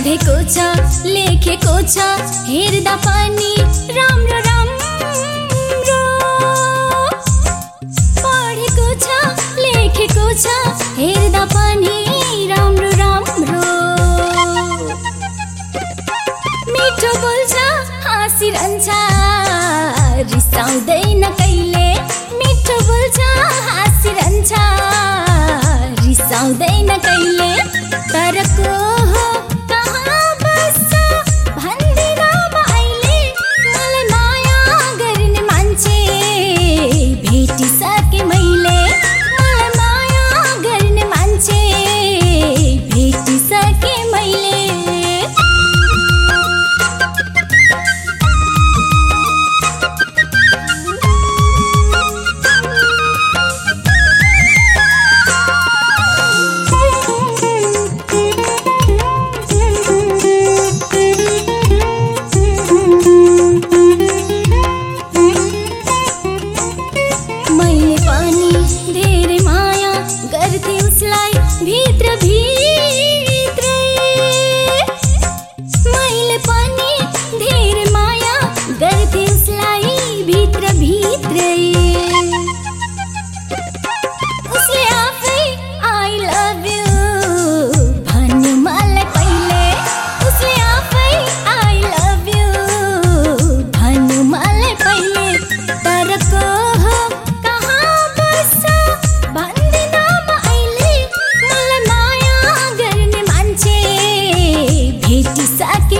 पढेको छ लेखेको छ हेर्दा पानी राम्रो राम्रो मिठो बोल्छ हाँसिरहन्छ रिसाउँदैन कहिले मिठो बोल्छ हाँसिरहन्छ रिसाउँदैन उसले आफै आई लभ यु भन्यो मलाई पहिले उसले आफै आई लभ यु भन्यो मलाई पहिले तर को हो कहाँ बस्छ भन्दिन म अहिले मलाई माया गर्ने मान्छे भेटिसके